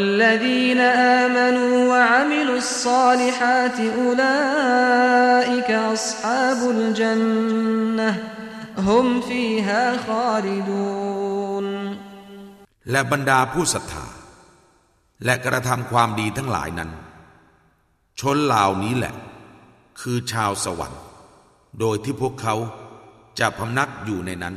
الذين آمنوا وعملوا الصالحات أولئك أصحاب الجنة هم فيها خالدون และบรรดาผู้ศรัทธา และกระทำความดีทั้งหลายนั้น ชนเหล่านี้แหละ คือชาวสวรรค์ โดยที่พวกเขาจะพำนักอยู่ในนั้น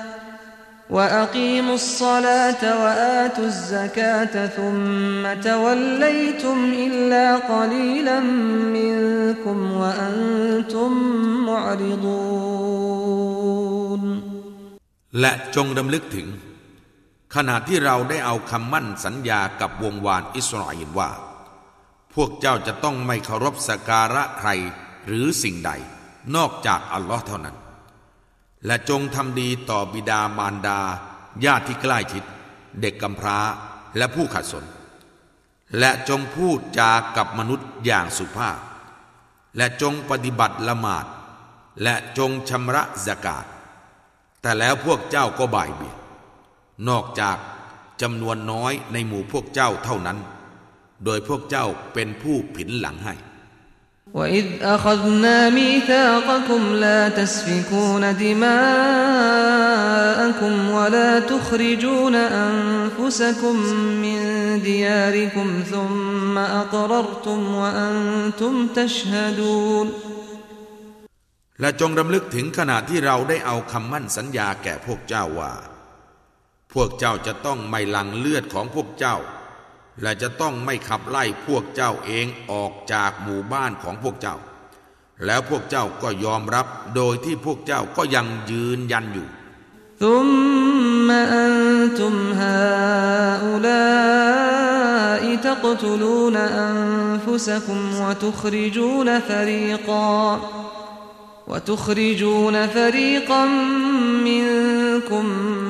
وأقيموا الصلاة وآتوا الزكاة ثم توليتم إلا قليلا منكم وأنتم معرضون และจงดำลึกถึง ขณะที่เราได้เอาคำมั่นสัญญากับวงวานอิสราเอลว่า พวกเจ้าจะต้องไม่เคารพสักการะใครหรือสิ่งใด นอกจากอัลลอฮ์เท่านั้น และจงทำดีต่อบิดามารดา ญาติที่ใกล้ชิด เด็กกำพร้าและผู้ขัดสน และจงพูดจากับมนุษย์อย่างสุภาพ และจงปฏิบัติละหมาด และจงชำระสกาดแต่แล้วพวกเจ้าก็บ่ายเบียดนอกจากจำนวนน้อยในหมู่พวกเจ้าเท่านั้น โดยพวกเจ้าเป็นผู้ผินหลังให้ وإذ أخذنا ميثاقكم لا تسفكون دماءكم ولا تخرجون أنفسكم من دياركم ثم أقررتم وأنتم تشهدون และจงรำลึกถึงขณะที่เราได้เอาคำมั่นสัญญาแก่พวกเจ้าว่า พวกเจ้าจะต้องไม่ลังเลือดของพวกเจ้า และจะต้องไม่ขับไล่พวกเจ้าเองออกจากหมู่บ้านของพวกเจ้า แล้วพวกเจ้าก็ยอมรับโดยที่พวกเจ้าก็ยังยืนยันอยู่ ثم أنتم هؤلاء تقتلون أنفسكم وتخرجون فريقا وتخرجون فريقا منكم من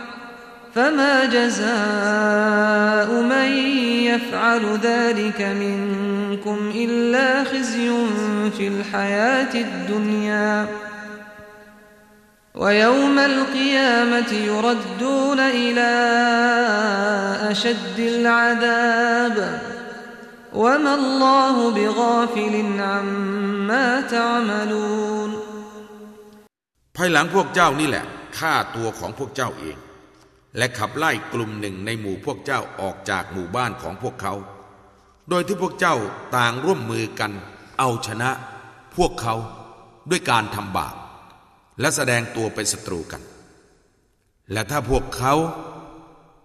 فما جزاء من يفعل ذلك منكم إلا خزي في الحياة الدنيا ويوم القيامة يردون إلى أشد العذاب وما الله بغافل عما تعملون ภายหลังพวกเจ้านี่แหละฆ่าตัวของพวกเจ้าเอง และขับไล่กลุ่มหนึ่งในหมู่พวกเจ้าออกจากหมู่บ้านของพวกเขา โดยที่พวกเจ้าต่างร่วมมือกัน เอาชนะ พวกเขาด้วยการทำบาปและแสดงตัวเป็นศัตรูกัน และถ้าพวกเขา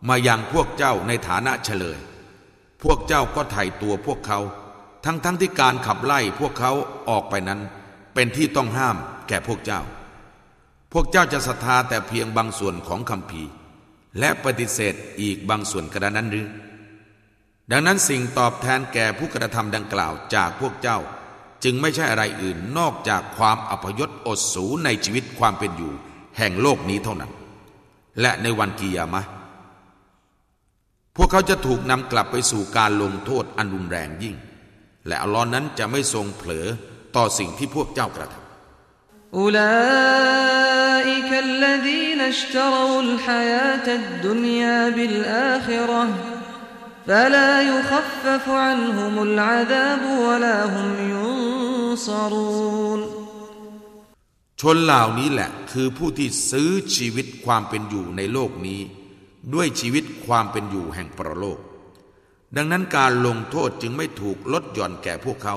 มายังพวกเจ้าในฐานะเฉลย พวกเจ้าก็ไถ่ตัวพวกเขา ทั้งทั้งที่การขับไล่พวกเขาออกไปนั้น เป็นที่ต้องห้ามแก่พวกเจ้า พวกเจ้าจะศรัทธาแต่เพียงบางส่วนของคำพี และปฏิเสธอีกบางส่วนกระนั้นหรือ ดังนั้นสิ่งตอบแทนแก่ผู้กระทำดังกล่าวจากพวกเจ้า จึงไม่ใช่อะไรอื่นนอกจากความอัพยศอดสูในชีวิตความเป็นอยู่ แห่งโลกนี้เท่านั้น และในวันกิยามะ พวกเขาจะถูกนำกลับไปสู่การลงโทษอันรุนแรงยิ่ง และอัลลอฮ์นั้นจะไม่ทรงเผลอต่อสิ่งที่พวกเจ้ากระทำ أولئك الذين اشتروا الحياة الدنيا بالآخرة فلا يخفف عنهم العذاب ولا هم ينصرون ชนเหล่านี้แหละคือผู้ที่ซื้อชีวิตความเป็นอยู่ในโลกนี้ ด้วยชีวิตความเป็นอยู่แห่งปรโลก ดังนั้นการลงโทษจึงไม่ถูกลดหย่อนแก่พวกเขา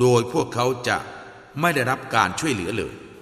โดยพวกเขาจะไม่ได้รับการช่วยเหลือเลย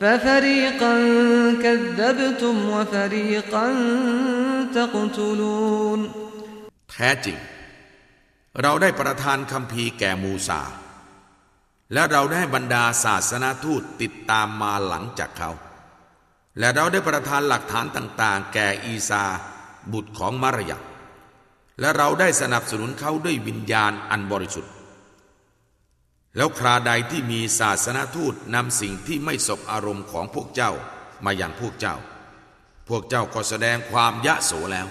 ففريقا كذبتم وفريقا تقتلون แท้จริง เราได้ประทานคำพีร์แก่มูซา และเราได้บรรดาศาสนาทูตติดตามมาหลังจากเขา และเราได้ประทานหลักฐานต่างๆ แก่อีซา บุตรของมารยาและเราได้สนับสนุนเขาด้วยวิญญาณอันบริสุทธิ์ แล้วคราใดที่มีศาสนาทูตนำสิ่งที่ไม่สบอารมณ์ของพวกเจ้ามาอย่างพวกเจ้า พวกเจ้าก็แสดงความยะโสแล้ว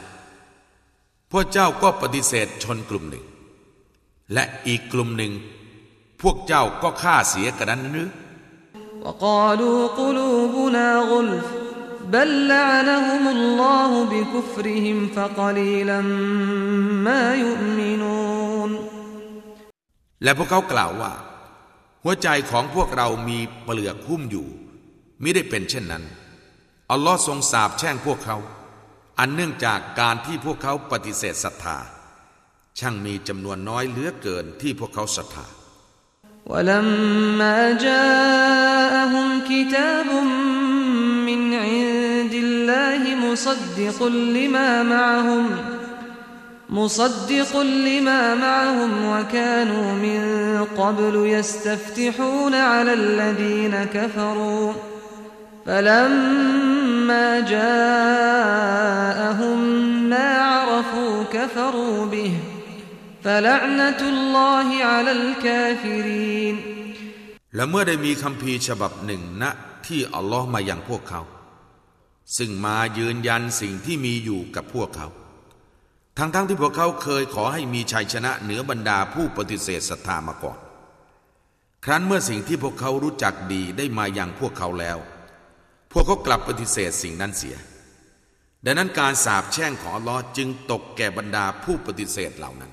พวกเจ้าก็ปฏิเสธชนกลุ่มหนึ่ง และอีกกลุ่มหนึ่ง พวกเจ้าก็ฆ่าเสียกันนั้นหรือ وقالوا قلوبنا غلف بل لعنهم الله بكفرهم فقليلا ما يؤمنون และพวกเขากล่าวว่า หัวใจของพวกเรามีเปลือกหุ้มอยู่มิได้เป็นเช่นนั้น อัลลอฮ์ทรงสาปแช่งพวกเขา อันเนื่องจากการที่พวกเขาปฏิเสธศรัทธา ช่างมีจำนวนน้อยเหลือเกินที่พวกเขาศรัทธา ولما جاءهم كتاب من عند الله مصدق لما معهم مصدق لما معهم وكانوا من قبل يستفتحون على الذين كفروا فلما جاءهم ما عرفوا كفروا به فلعنة الله على الكافرين และเมื่อได้มีคำพีร์ฉบับหนึ่งณที่อัลลอฮ์มาอย่างพวกเขา ซึ่งมายืนยันสิ่งที่มีอยู่กับพวกเขา ทั้งๆทที่พวกเขาเคยขอให้มีชัยชนะเหนือบรรดาผู้ปฏิเสธศรัทธามาก่อน ครั้นเมื่อสิ่งที่พวกเขารู้จักดีได้มาอย่างพวกเขาแล้ว พวกเขากลับปฏิเสธสิ่งนั้นเสีย ดังนั้นการสาบแช่งของลอจึงตกแก่บรรดาผู้ปฏิเสธเหล่านั้น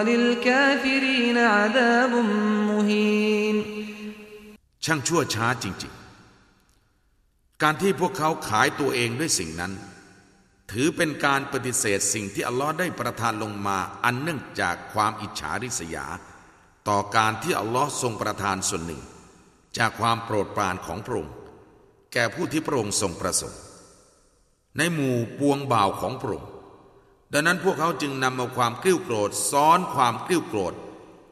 وللكافرين عذاب مهين ช่างชั่วช้าจริงๆ การที่พวกเขาขายตัวเองด้วยสิ่งนั้น ถือเป็นการปฏิเสธสิ่งที่อัลลอฮ์ได้ประทานลงมาอันเนื่องจากความอิจฉาริษยา ต่อการที่อัลลอฮ์ทรงประทานส่วนหนึ่ง จากความโปรดปรานของพระองค์แก่ผู้ที่พระองค์ทรงประสงค์ ในหมู่ปวงบ่าวของพระองค์ ดังนั้นพวกเขาจึงนำเอาความกริ้วโกรธซ้อนความกริ้วโกรธ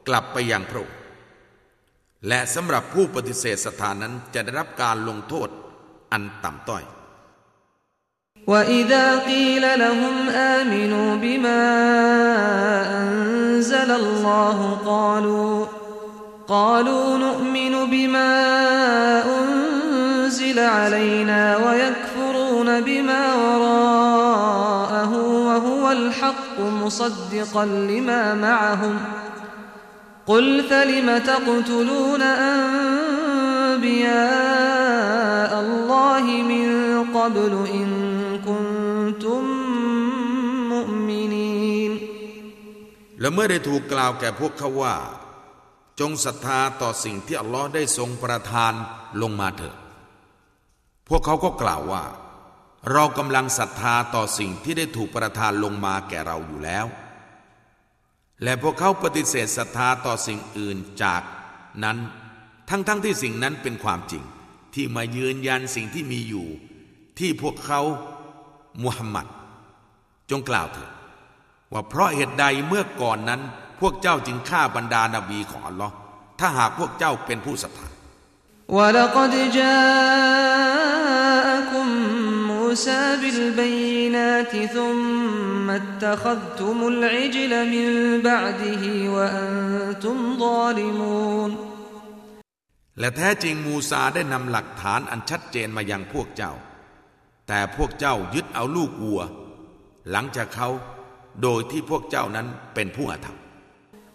กลับไปยังพระองค์และสำหรับผู้ปฏิเสธสถานนั้นจะได้รับการลงโทษอันต่ำต้อย وإذا قيل لهم آمنوا بما أنزل الله قالوا قالوا نؤمن بما أنزل علينا ويكفرون بما وراءه وهو الحق مصدقا لما معهم قل فلم تقتلون أنبياء الله من قبل إن كنتم مؤمنين และเมื่อได้ถูกกล่าวแก่พวกเขาว่า จงศรัทธาต่อสิ่งที่อัลลอฮ์ได้ทรงประทานลงมาเถิด พวกเขาก็กล่าวว่า เรากำลังศรัทธาต่อสิ่งที่ได้ถูกประทานลงมาแก่เราอยู่แล้ว และพวกเขาปฏิเสธศรัทธาต่อสิ่งอื่นจากนั้น ทั้งๆทที่สิ่งนั้นเป็นความจริง ที่มายืนยันสิ่งที่มีอยู่ ที่พวกเขามุฮัมมัด จงกล่าวเถิดว่าเพราะเหตุใดเมื่อก่อนนั้น พวกเจ้าจึงฆ่าบรรดานาบีของอัลลอฮ์ถ้าหากพวกเจ้าเป็นผู้ศรัทธา ولقد جاءكم موسى بالبينات ثم اتخذتم العجل من بعده وأنتم ظالمون และแท้จริงมูซาได้นำหลักฐานอันชัดเจนมายังพวกเจ้า แต่พวกเจ้ายึดเอาลูกวัว หลังจากเขาโดยที่พวกเจ้านั้นเป็นผู้อาธรรม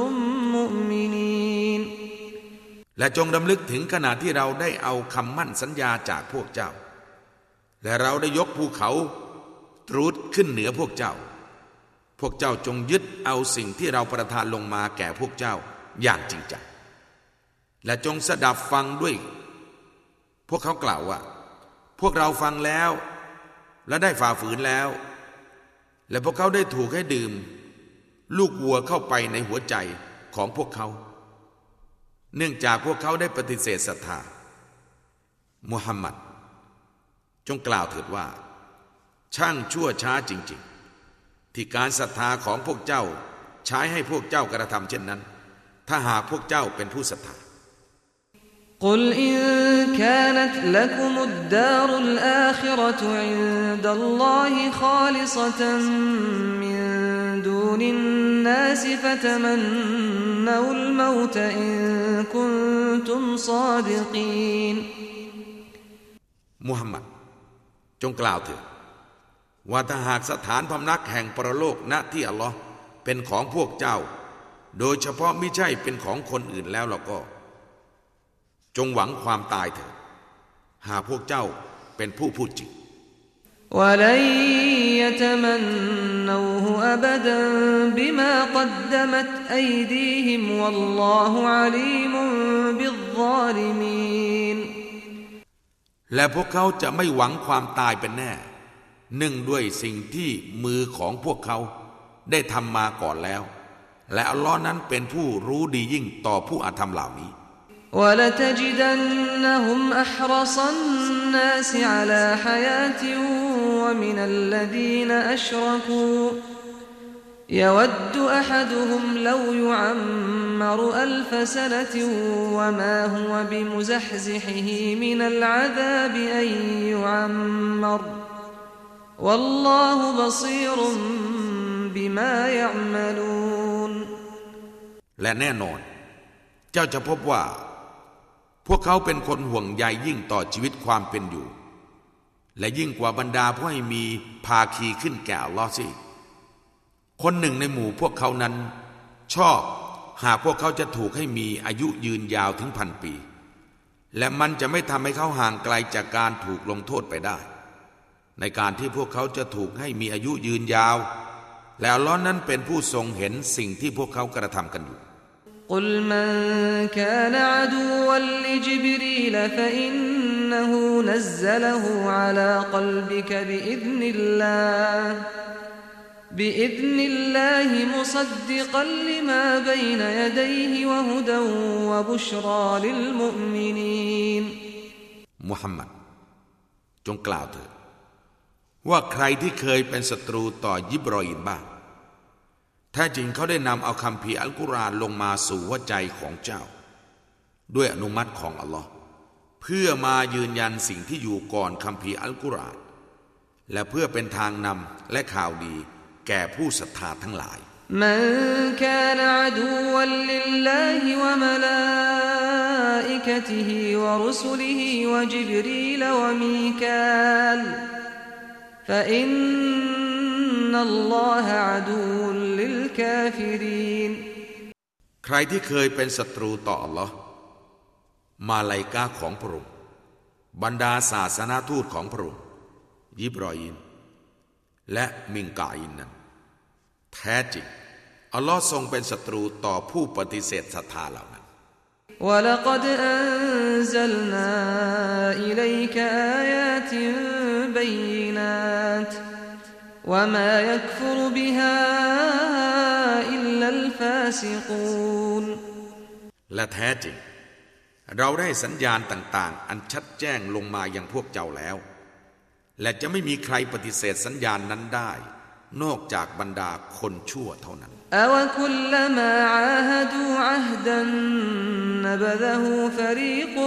ุมมุมินีนและจงดำลึกถึงขณะที่เราได้เอาคำมั่นสัญญาจากพวกเจ้า และเราได้ยกภูเขาตรูดขึ้นเหนือพวกเจ้า พวกเจ้าจงยึดเอาสิ่งที่เราประทานลงมาแก่พวกเจ้าอย่างจริงจังและจงสดับฟังด้วย พวกเขากล่าวว่า พวกเราฟังแล้ว และได้ฝ่าฝืนแล้ว และพวกเขาได้ถูกให้ดื่ม ลูกวัวเข้าไปในหัวใจของพวกเขา เนื่องจากพวกเขาได้ปฏิเสธศรัทธามุฮัมมัดจงกล่าวเถิดว่า ช่างชั่วช้าจริง ๆ ที่การศรัทธาของพวกเจ้าใช้ให้พวกเจ้ากระทำเช่นนั้น ถ้าหากพวกเจ้าเป็นผู้ศรัทธา قل إن كانت لكم الدار الآخرة عند الله خالصة من دون الناس فتمنوا الموت إن كنتم صادقين มุฮัมมัด จงกล่าวเถิดว่าถ้าหากสถานพำนักแห่งปรโลกณที่อัลลอฮ์เป็นของพวกเจ้า โดยเฉพาะไม่ใช่เป็นของคนอื่นแล้วเราก็ จงหวังความตายเถิด หากพวกเจ้าเป็นผู้พูดจริงและพวกเขาจะไม่หวังความตายเป็นแน่ หนึ่งด้วยสิ่งที่มือของพวกเขาได้ทำมาก่อนแล้ว และอัลลอฮ์นั้นเป็นผู้รู้ดียิ่งต่อผู้อาธรรมเหล่านี้ ولتجدنهم أحرص الناس على حياة ومن الذين أشركوا يود أحدهم لو يعمر ألف سنة وما هو بمزحزحه من العذاب أن يعمر والله بصير بما يعملون และแน่นอน เจ้าจะพบว่า พวกเขาเป็นคนห่วงใยยิ่งต่อชีวิตความเป็นอยู่ และยิ่งกว่าบรรดาผู้ให้มีภาคีขึ้นแก่ลอฮ์สิคนหนึ่งในหมู่พวกเขานั้น ชอบหากพวกเขาจะถูกให้มีอายุยืนยาวถึงพันปี และมันจะไม่ทำให้เขาห่างไกลจากการถูกลงโทษไปได้ ในการที่พวกเขาจะถูกให้มีอายุยืนยาว และอัลลอฮ์นั้นเป็นผู้ทรงเห็นสิ่งที่พวกเขากระทำกันอยู่ قل من كان عدوا لجبريل فإنه نزله على قلبك بإذن الله بإذن الله مصدقا لما بين يديه وهدى وبشرى للمؤمنين มุฮัมมัด จงกล่าวเถิดว่าใครที่เคยเป็นศัตรูต่อยิบรออินบ้าง แท้จริงเขาได้นำเอาคำพีร์อัลกุรอานลงมาสู่หัวใจของเจ้า ด้วยอนุมัติของอัลลอฮ์เพื่อมายืนยันสิ่งที่อยู่ก่อนคำพีร์อัลกุรอานและเพื่อเป็นทางนำและข่าวดีแก่ผู้ศรัทธาทั้งหลาย من كان عدوا لله وملائكته ورسله وجبريل وميكال فإن الله عدو للكافرين ใครที่เคยเป็นศัตรูต่ออัลลอฮ์มาลายกาของพระองค์บรรดาศาสนาทูตของพระองค์ยิบรอยิน และมิงกาอินนั้น แท้จริง อัลลอฮ์ทรงเป็นศัตรูต่อผู้ปฏิเสธศรัทธาเหล่านั้น ولقد أنزلنا إليك آيات البينات وما يكفر بها إلا الفاسقون และแท้จริง เราได้สัญญาณต่างๆ อันชัดแจ้งลงมาอย่างพวกเจ้าแล้ว และจะไม่มีใครปฏิเสธสัญญาณนั้นได้ นอกจากบรรดาคนชั่วเท่านั้น أوكلما عاهدوا عهدا نبذه فريق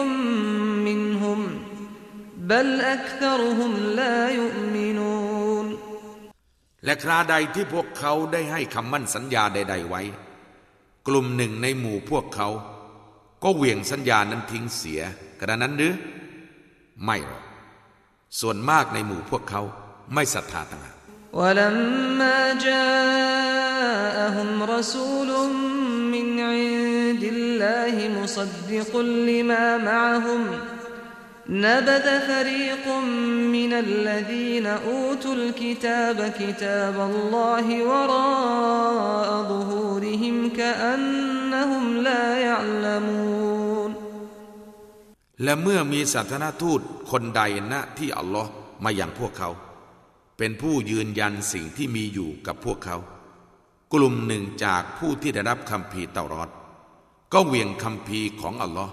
منهم بل أكثرهم لا يؤمنون และคราใดที่พวกเขาได้ให้คำมั่นสัญญาใด ๆไว้ กลุ่มหนึ่งในหมู่พวกเขา ก็เหวี่ยงสัญญานั้นทิ้งเสีย กระนั้นหรือ ไม่หรอก ส่วนมากในหมู่พวกเขาไม่ศรัทธาต่างหาก ولما جاءهم رسول من عند الله مصدق لما معهم نبذ فريق من الذين أوتوا الكتاب كتاب الله وراء ظهورهم كأنهم لا يعلمون และเมื่อมีศาสนทูตคนใดณที่อัลลอฮ์มาอย่างพวกเขา เป็นผู้ยืนยันสิ่งที่มีอยู่กับพวกเขา กลุ่มหนึ่งจากผู้ที่ได้รับคำพีร์เตารอด ก็เหวี่ยงคำพีร์ของอัลลอฮ์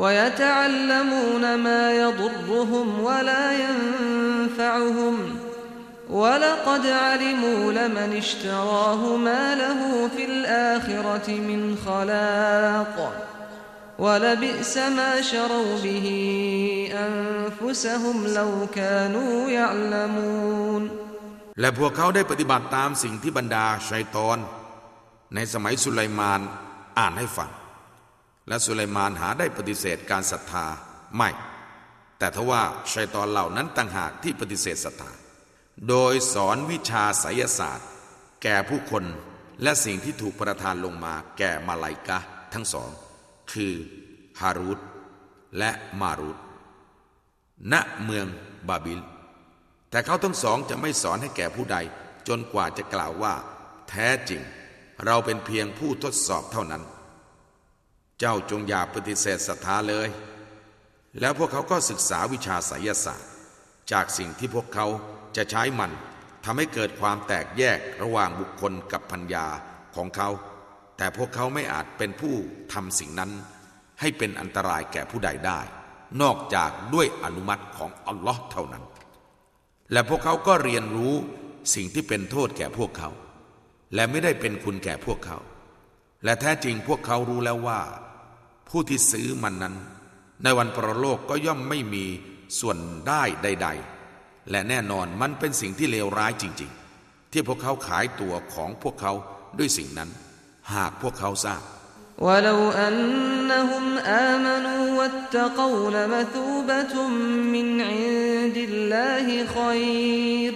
ويتعلمون ما يضرهم ولا ينفعهم ولقد علموا لمن اشتراه ما له في الآخرة من خلاق ولبئس ما شروا به أنفسهم لو كانوا يعلمون และพวกเขาได้ปฏิบัติตามสิ่งที่บรรดาชัยตอน ในสมัยสุไลมานอ่านให้ฟัง และสุไลมานหาได้ปฏิเสธการศรัทธาไม่ แต่ทว่าชัยตอนเหล่านั้นต่างหากที่ปฏิเสธศรัทธา โดยสอนวิชาไสยศาสตร์ แก่ผู้คนและสิ่งที่ถูกประทานลงมาแก่มาลายกะทั้งสอง คือฮารุตและมารุตณเมืองบาบิล แต่เขาทั้งสองจะไม่สอนให้แก่ผู้ใด จนกว่าจะกล่าวว่า แท้จริง เราเป็นเพียงผู้ทดสอบเท่านั้น เจ้าจงอย่าปฏิเสธศรัทธาเลย แล้วพวกเขาก็ศึกษาวิชาไสยศาสตร์ จากสิ่งที่พวกเขาจะใช้มันทำให้เกิดความแตกแยกระหว่างบุคคลกับพัญญาของเขา แต่พวกเขาไม่อาจเป็นผู้ทำสิ่งนั้น ให้เป็นอันตรายแก่ผู้ใดได้ นอกจากด้วยอนุมัติของอัลลอฮ์เท่านั้น และพวกเขาก็เรียนรู้สิ่งที่เป็นโทษแก่พวกเขา และไม่ได้เป็นคุณแก่พวกเขา และแท้จริงพวกเขารู้แล้วว่า ผู้ที่ซื้อมันนั้น ในวันปรโลกก็ย่อมไม่มีส่วนได้ใด ๆ และแน่นอนมันเป็นสิ่งที่เลวร้ายจริง ๆ ที่พวกเขาขายตัวของพวกเขาด้วยสิ่งนั้น หากพวกเขาทราบ ولو أنهم آمنوا واتقوا لمثوبة من عند الله خير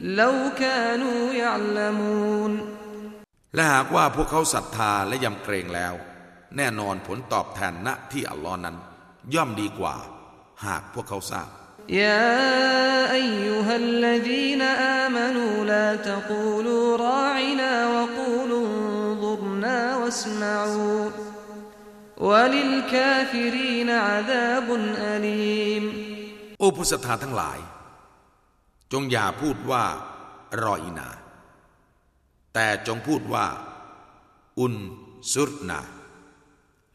لو كانوا يعلمون และหากว่าพวกเขาศรัทธาและยำเกรงแล้ว แน่นอนผลตอบแทนณที่อัลลอฮ์นั้น ย่อมดีกว่า หากพวกเขาทราบ يا أيها الذين آمنوا لا تقولوا راعنا وقولوا انظرنا واسمعوا وللكافرين عذاب أليم โอ้ผู้ศรัทธาทั้งหลาย จงอย่าพูดว่ารออีนา แต่จงพูดว่า อุนซุรนา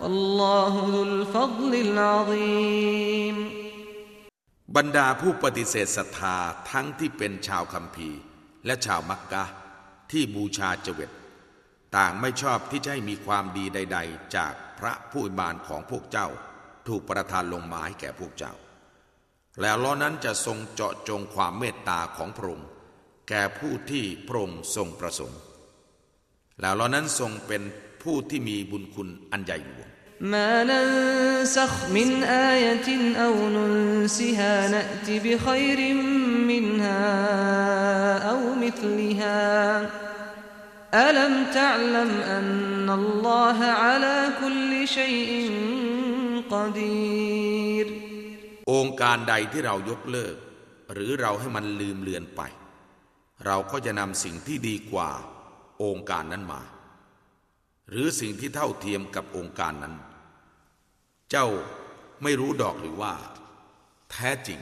والله ذو الفضل العظيم บรรดาผู้ปฏิเสธศรัทธาทั้งที่เป็นชาวคัมภีร์ และชาวมักกะที่บูชาเจเวตต่างไม่ชอบที่จะให้มีความดีใด ๆ จากพระผู้อิบานของพวกเจ้า ถูกประทานลงมาให้แก่พวกเจ้า แล้วล้อนั้นจะทรงเจาะจงความเมตตาของพระองค์แก่ผู้ที่พระองค์ทรงประสงค์ แล้วล้อนั้นทรงเป็น ผู้ที่มีบุญคุณอันใหญ่หลวง ما ننسخ من آية أو ننسها نأت بخير منها أو مثلها ألم تعلم أن الله على كل شيء قدير องค์การใดที่เรายกเลิก หรือเราให้มันลืมเลือนไป เราก็จะนำสิ่งที่ดีกว่า องค์การนั้นมา หรือสิ่งที่เท่าเทียมกับองค์การนั้น เจ้าไม่รู้ดอกหรือว่า แท้จริง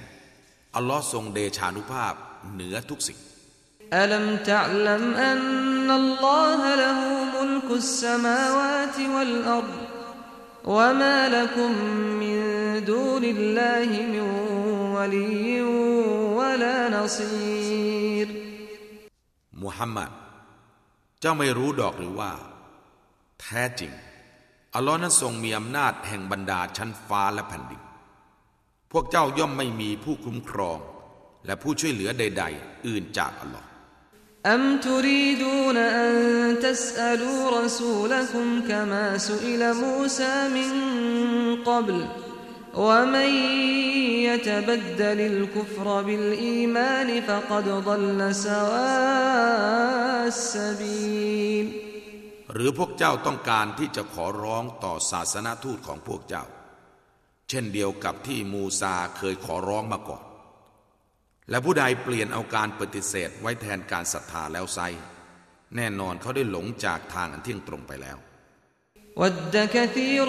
อัลลอฮ์ทรงเดชานุภาพเหนือทุกสิ่งอัลมตะลัมอันนัลลอฮะละหูมุลกุสสมาวาติวัลอัรดวะมาลักุมมินดูนิลลาฮิมิวะลีวะลานซีรมุฮัมมัดเจ้าไม่รู้ดอกหรือว่า แท้จริง อัลลอฮ์นั้นทรงมีอำนาจแห่งบรรดาชั้นฟ้าและแผ่นดิน พวกเจ้าย่อมไม่มีผู้คุ้มครอง และผู้ช่วยเหลือใด ๆ อื่นจากอัลลอฮ์ أم تريدون أن تسألوا رسولكم كما سئل موسى من قبل ومن يتبدل الكفر بالإيمان فقد ضل سواء السبيل หรือพวกเจ้าต้องการที่จะขอร้องต่อศาสนาทูตของพวกเจ้า เช่นเดียวกับที่มูซาเคยขอร้องมาก่อน และผู้ใดเปลี่ยนเอาการปฏิเสธไว้แทนการศรัทธาแล้วไซ แน่นอนเขาได้หลงจากทางอันเที่ยงตรงไปแล้ว ود كثير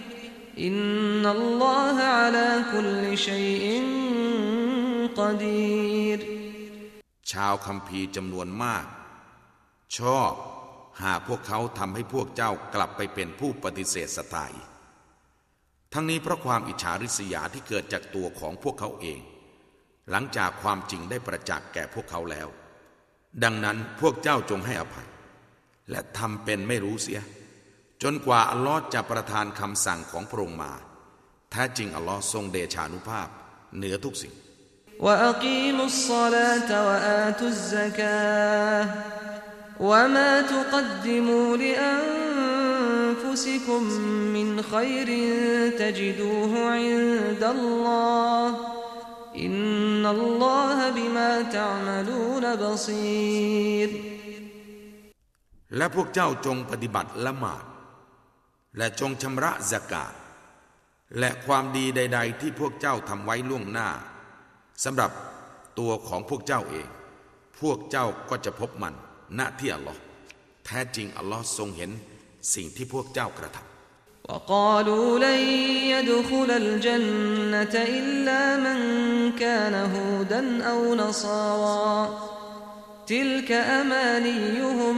อินนัลลอฮะอาลาคุลชัยอินกอดีรชาวคัมภีร์จำนวนมาก ชอบ หาพวกเขาทำให้พวกเจ้ากลับไปเป็นผู้ปฏิเสธสไตายทั้งนี้เพราะความอิจฉาริษยาที่เกิดจากตัวของพวกเขาเอง หลังจากความจริงได้ประจักษ์แก่พวกเขาแล้ว ดังนั้นพวกเจ้าจงให้อภัย และทำเป็นไม่รู้เสีย จนกว่าอัลลอฮ์จะประทานคำสั่งของพระองค์มาแท้จริงอัลลอฮ์ทรงเดชานุภาพเหนือทุกสิ่ง وأقيموا الصلاة وآتوا الزكاة وما تقدموا لأنفسكم من خير تجدوه عند الله إن الله بما تعملون بصير และพวกเจ้าจงปฏิบัติละหมาด และจงชำระสกาดและความดีใด ๆ ที่พวกเจ้าทำไว้ล่วงหน้าสำหรับตัวของพวกเจ้าเอง พวกเจ้าก็จะพบมันณที่อัลลอฮ์แท้จริงอัลลอฮ์ทรงเห็นสิ่งที่พวกเจ้ากระทำ وقالوا لن يدخل الجنة إلا من كان هودا أو نصارى تلك أمانيهم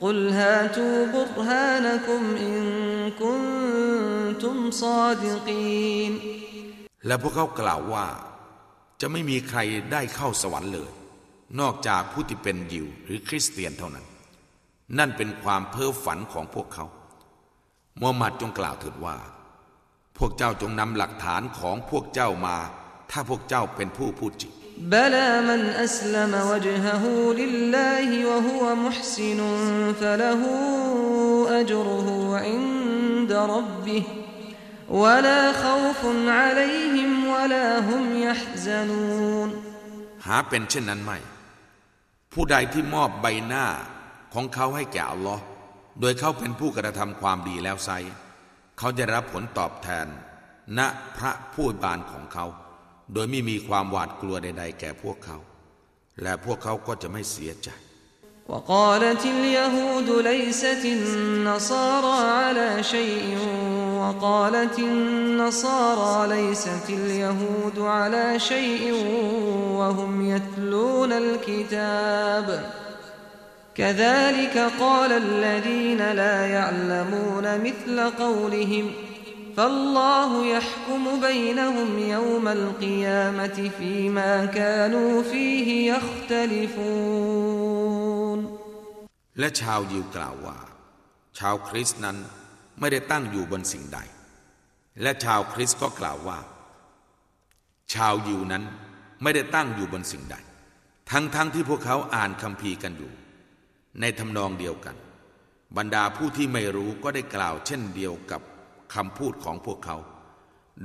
قل هاتوا برهانكم إن كنتم صادقين และพวกเขากล่าวว่า จะไม่มีใครได้เข้าสวรรค์เลย นอกจากผู้ที่เป็นยิวหรือคริสเตียนเท่านั้น นั่นเป็นความเพ้อฝันของพวกเขามูฮัมหมัดจงกล่าวเถิดว่า พวกเจ้าจงนำหลักฐานของพวกเจ้ามา ถ้าพวกเจ้าเป็นผู้พูดจริง بلى من أسلم وجهه لله وهو محسن فله أجره عند ربه ولا خوف عليهم ولا هم يحزنون หาเป็นเช่นนั้นไม่ ผู้ใดที่มอบใบหน้าของเขาให้แก่อัลลอฮ์โดยเขาเป็นผู้กระทำความดีแล้วไซ เขาจะรับผลตอบแทน ณพระผู้บานของเขา โดยไม่มีความหวาดกลัวใดๆแก่พวกเขา และพวกเขาก็จะไม่เสียใจ وقالت اليهود ليست النصارى على شيء وقالت النصارى ليست اليهود على شيء وهم يتلون الكتاب كذلك قال الذين لا يعلمون مثل قولهم فالله يحكم بينهم يوم القيامة فيما كانوا فيه يختلفون และชาวยิวกล่าวว่า ชาวคริสต์นั้นไม่ได้ตั้งอยู่บนสิ่งใด และชาวคริสต์ก็กล่าวว่า ชาวยิวนั้นไม่ได้ตั้งอยู่บนสิ่งใด ทั้งๆทที่พวกเขาอ่านคัมภีร์กันอยู่ ในทำนองเดียวกัน บรรดาผู้ที่ไม่รู้ก็ได้กล่าวเช่นเดียวกับ คำพูดของพวกเขา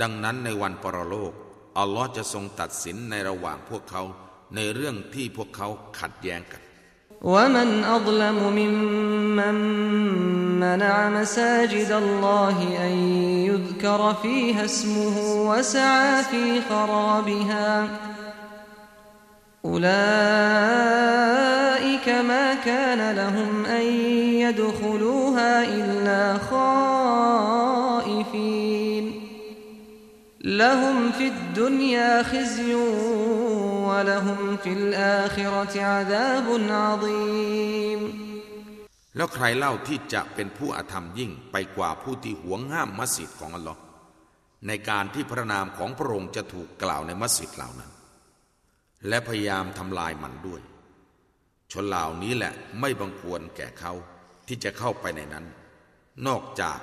ดังนั้นในวันปรโลก อัลลอฮ์จะทรงตัดสินในระหว่างพวกเขาในเรื่องที่พวกเขาขัดแย้งกัน ومن أظلم ممن منع مساجد الله أن يذكر فيها اسمه وسعى في خرابها أولئك ما كان لهم أن يدخلوها إلا خائفين لهم في الدنيا خزي ولهم في الآخرة عذاب عظيم แล้วใครเล่าที่จะเป็นผู้อาธรรมยิ่งไปกว่าผู้ที่หวงห้ามมัสยิดของอัลลอฮ์ในการที่พระนามของพระองค์จะถูกกล่าวในมัสยิดเหล่านั้น และพยายามทำลายมันด้วย ชนเหล่านี้แหละไม่บังควรแก่เขาที่จะเข้าไปในนั้น นอกจาก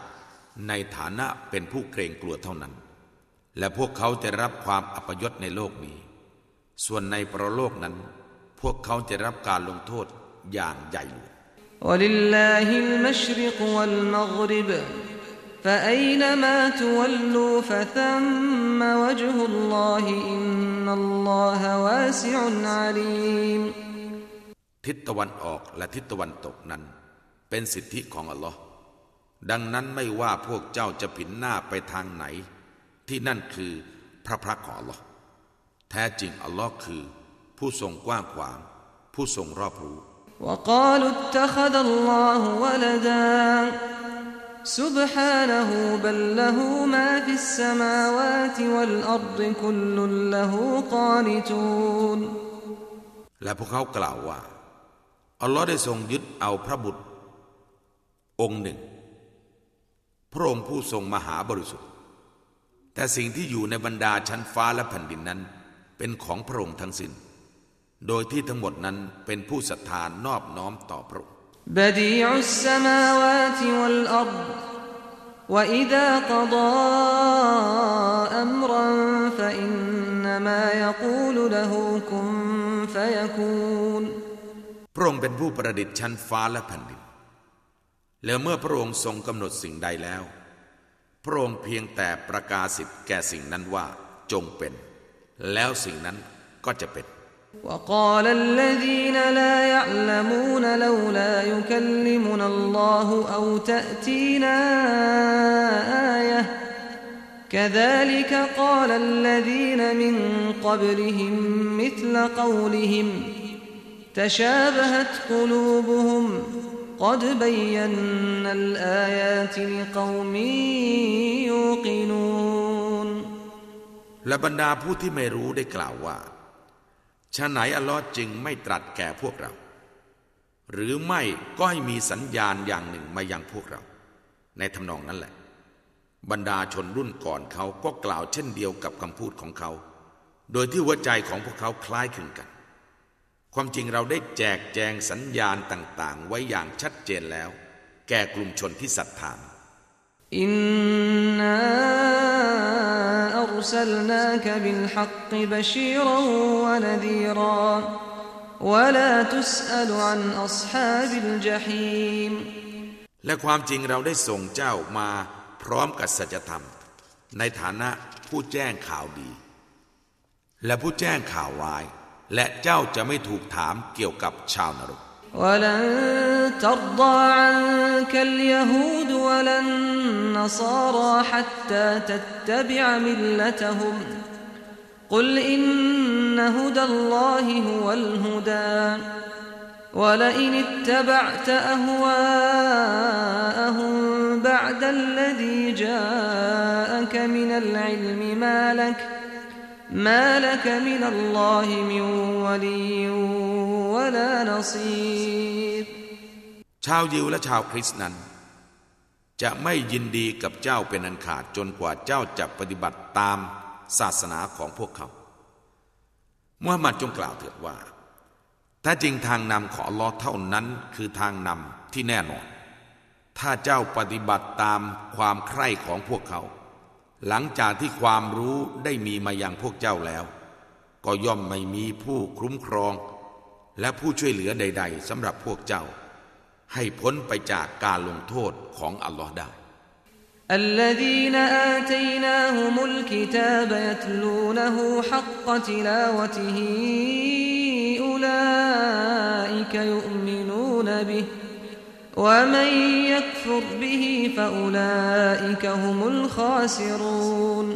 ในฐานะเป็นผู้เกรงกลัวเท่านั้น และพวกเขาจะรับความอัปยศในโลกนี้ ส่วนในปรโลกนั้น พวกเขาจะรับการลงโทษอย่างใหญ่หลวง ولله المشرق والمغرب فأينما تولوا فثم وجه الله إن الله واسع عليم ทิศตะวันออกและทิศตะวันตกนั้น เป็นสิทธิของอัลลอฮ์ดังนั้นไม่ว่าพวกเจ้าจะผินหน้าไปทางไหน ที่นั่นคือพระพักของอัลลอฮ์แท้จริงอัลลอฮ์คือ ผู้ทรงกว้างขวาง ผู้ทรงรอบรู้ وقالوا اتخذ الله ولدا سبحانه بل له ما في السماوات والأرض كل له قانتون และพวกเขากล่าวว่า อัลลอฮ์ได้ทรงยึดเอาพระบุตร องค์หนึ่ง พระองค์ผู้ทรงมหาบริสุทธิ์ แต่สิ่งที่อยู่ในบรรดาชั้นฟ้าและแผ่นดินนั้น เป็นของพระองค์ทั้งสิน้น โดยที่ทั้งหมดนั้นเป็นผู้ศรัทธานอบน้อมต่อพระองค์ بديع السماوات والأرض وإذا قضى أمرا فإنما يقول له كن فيكون พระองค์เป็นผู้ประดิษฐ์ชั้นฟ้าและแผ่นดิน แล้วเมื่อพระองค์ทรงกำหนดสิ่งใดแล้ว พ ระองค์เพียงแต่ประกาศสิทธิ์แก่สิ่งนั้นว่าจงเป็น แล้วสิ่งนั้นก็จะเป็น وقال الذين لا يعلمون لولا يكلمنا الله أو تأتينا آية كذلك قال الذين من قبلهم مثل قولهم تشابهت قلوبهم قد بينا الآيات لقوم يوقنون และบรรดาผู้ที่ไม่รู้ได้กล่าวว่าชาไหนอัลลอฮ์จึงไม่ตรัสแก่พวกเรา หรือไม่ก็ให้มีสัญญาณอย่างหนึ่งมายังพวกเรา ในทำนองนั้นแหละ บรรดาชนรุ่นก่อนเขาก็กล่าวเช่นเดียวกับคำพูดของเขา โดยที่หัวใจของพวกเขาคล้ายคลึงกัน ความจริงเราได้แจกแจงสัญญาณต่างๆ ไว้อย่างชัดเจนแล้ว แก่กลุ่มชนที่ศรัทธาอินนาอัลสลนากบิลฮักบชีรวะนดีราวะลาตุสอลอันอัศฮาบิลจฮีมและความจริงเราได้ส่งเจ้ามาพร้อมกับสัจธรรม ในฐานะผู้แจ้งข่าวดี และผู้แจ้งข่าววาย และเจ้าจะไม่ถูกถามเกี่ยวกับชาวนรก ولن ترضى عنك اليهود ولا النصارى حتى تتبع ملتهم قل إن هدى الله هو الهدى ولئن اتبعت أهواءهم بعد الذي جاءك من العلم ما لك ما لك من الله من ولي ولا نصير ชาวยิวและชาวคริสต์นั้น จะไม่ยินดีกับเจ้าเป็นอันขาดจนกว่าเจ้าจะปฏิบัติตามศาสนาของพวกเขามุฮัมมัดจงกล่าวเถิดว่า ถ้าจริงทางนำของอัลลอฮ์เท่านั้นคือทางนำที่แน่นอน ถ้าเจ้าปฏิบัติตามความใคร่ของพวกเขา หลังจากที่ความรู้ได้มีมาอย่างพวกเจ้าแล้ว ก็ย่อมไม่มีผู้คุ้มครอง และผู้ช่วยเหลือใด ๆสำหรับพวกเจ้า ให้พ้นไปจากการลงโทษของอัลลอฮ์ได้ الذين آتيناهم الكتاب يتلونه حق تلاوته أولئك يؤمنون به ومن يكفر به فأولئك هم الخاسرون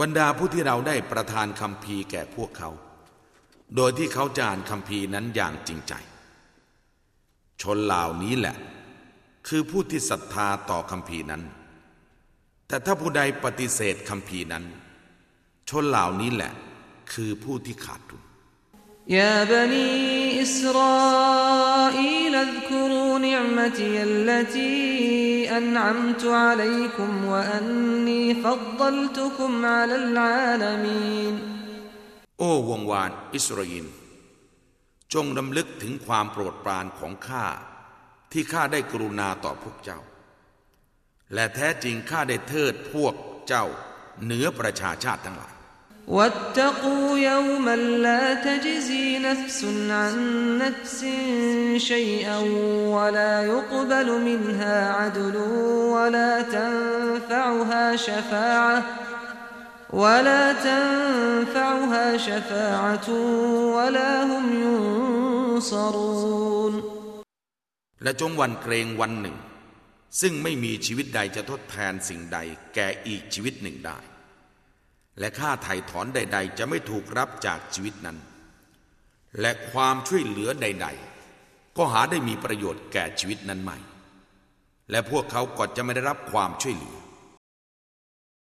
บรรดาผู้ที่เราได้ประทานคำพีร์แก่พวกเขา โดยที่เขาจานคำพีร์นั้นอย่างจริงใจ ชนเหล่านี้แหละ คือผู้ที่ศรัทธาต่อคำพีร์นั้น แต่ถ้าผู้ใดปฏิเสธคำพีร์นั้น ชนเหล่านี้แหละ คือผู้ที่ขาดทุน يا بني إسرائيل اذكروا نعمتي التي أنعمت عليكم وأني فضلتكم على العالمين โอ้วงวานอิสราเอลจงดำลึกถึงความโปรดปรานของข้า ที่ข้าได้กรุณาต่อพวกเจ้า และแท้จริงข้าได้เทิดพวกเจ้าเหนือประชาชาติทั้งหลาย واتقوا يوما لا تجزي نفس عن نفس شيئا ولا يقبل منها عدل ولا تنفعها شفاعة ولا تنفعها شفاعة ولا هم ينصرون และจงหวันเกรงวันหนึ่ง ซึ่งไม่มีชีวิตใดจะทดแทนสิ่งใดแก่อีกชีวิตหนึ่งได้ และค่าไถ่ถอนใด ๆ จะไม่ถูกรับจากชีวิตนั้น และความช่วยเหลือใด ๆ ก็หาได้มีประโยชน์แก่ชีวิตนั้นไม่ และพวกเขาก็จะไม่ได้รับความช่วยเหลือ